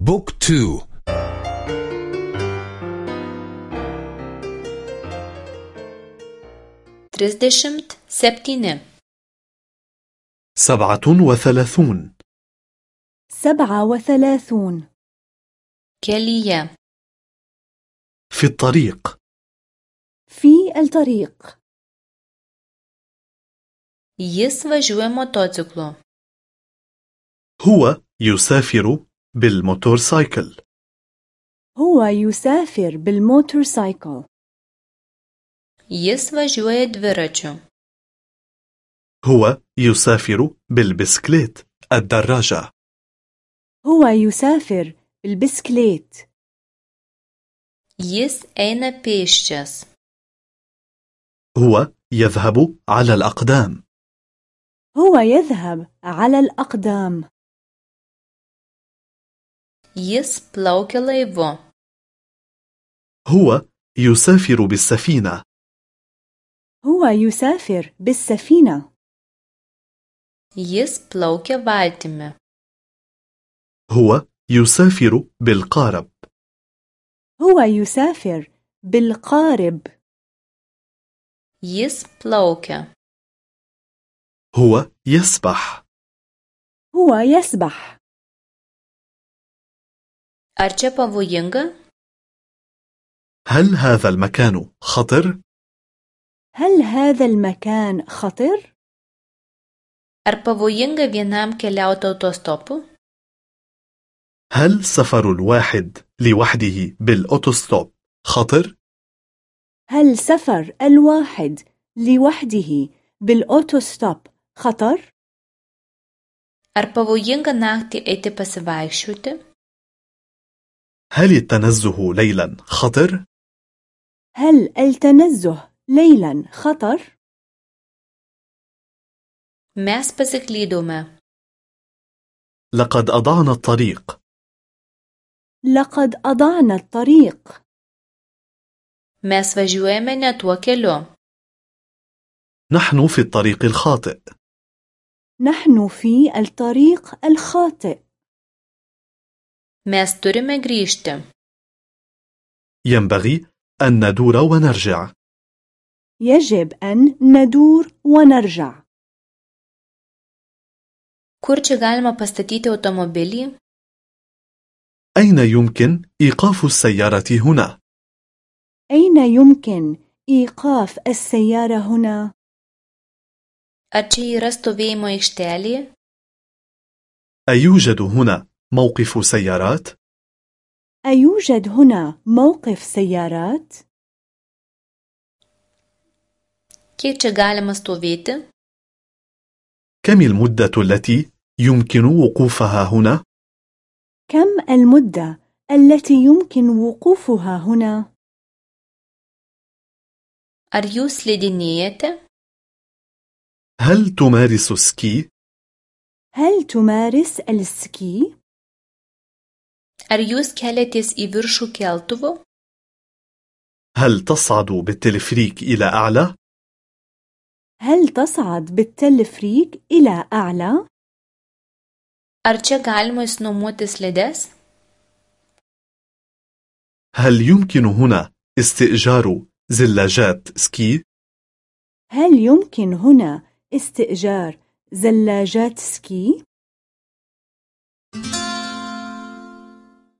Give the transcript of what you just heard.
بوك تو. تريزدشمت سبتين سبعة وثلاثون. سبعة وثلاثون. كلية. في الطريق. في الطريق. Jis važiuoja motociklu. هو يسافر بالموتورسايكل. هو يسافر بالموتورسايكل. Dviračiu. هو يسافر بالبسكليت. الدراجة. هو يسافر بالبسكليت. Jis eina pėsčias. هو يذهب على الأقدام. هو يذهب على الأقدام. Jis plaukia laivu. هو يسافر بالسفينة هو يسافر بالسفينة Jis plaukia valtimi. هو يسافر بالقارب هو يسافر بالقارب Jis plaukia. هو يسبح هو يسبح Ar čia pavojinga? هل هذا المكان خطر؟ هل هذا المكان خطر؟ Ar pavojinga vienam keliauti autostopu? هل سفر الواحد لوحده بالأوتوستوب خطر؟ هل سفر الواحد لوحده بالأوتوستوب خطر؟ Ar pavojinga naktį eiti pasivaikščioti? هل التنزه ليلا خطر؟ هل التنزه ليلا خطر؟ Mes pasiklydome. لقد أضعنا الطريق لقد أضعنا الطريق Mes važiuojame ne tuo keliu. نحن في الطريق الخاطئ نحن في الطريق الخاطئ Mes turime grįžti. ينبغي أن ندور ونرجع يجب أن ندور ونرجع Kur čia galima pastatyti automobilį? أين يمكن إيقاف السيارة هنا؟ أين يمكن إيقاف السيارة هنا؟ Ar čia yra stovėjimo aikštelė? أيوجد هنا موقف سيارات؟ أيوجد هنا موقف سيارات؟ Čia galima stovėti? كم المدة التي يمكن وقوفها هنا؟ كم المدة التي يمكن وقوفها هنا؟ Ar jūs slidinėjate? هل تمارس سكي؟ هل تمارس السكي؟ Ar jūs keliatės į viršų keltuvu? هل تصعد بالتلفريك إلى أعلى؟ هل تصعد بالتلفريك إلى أعلى؟ Ar čia galima įsinuomoti slides? هل يمكن هنا استئجار زلاجات سكي؟ هل يمكن هنا استئجار زلاجات سكي؟